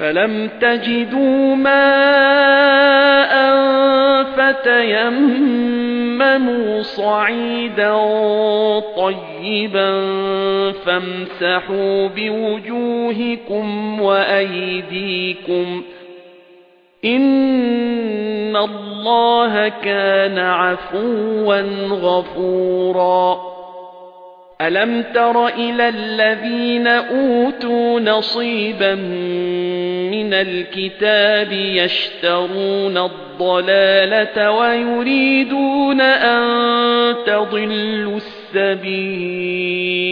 فَلَمْ تَجِدُوا مَاءً فَتَيَمَّمُوا صَعِيدًا طَيِّبًا فَامْسَحُوا بِوُجُوهِكُمْ وَأَيْدِيكُمْ إِنَّ اللَّهَ كَانَ عَفُوًّا غَفُورًا. أَلَمْ تَرَ إِلَى الَّذِينَ أُوتُوا نَصِيبًا مِنَ الْكِتَابِ يَشْتَرُونَ الضَّلَالَةَ وَيُرِيدُونَ أَن تَضِلُّوا السَّبِيلَ.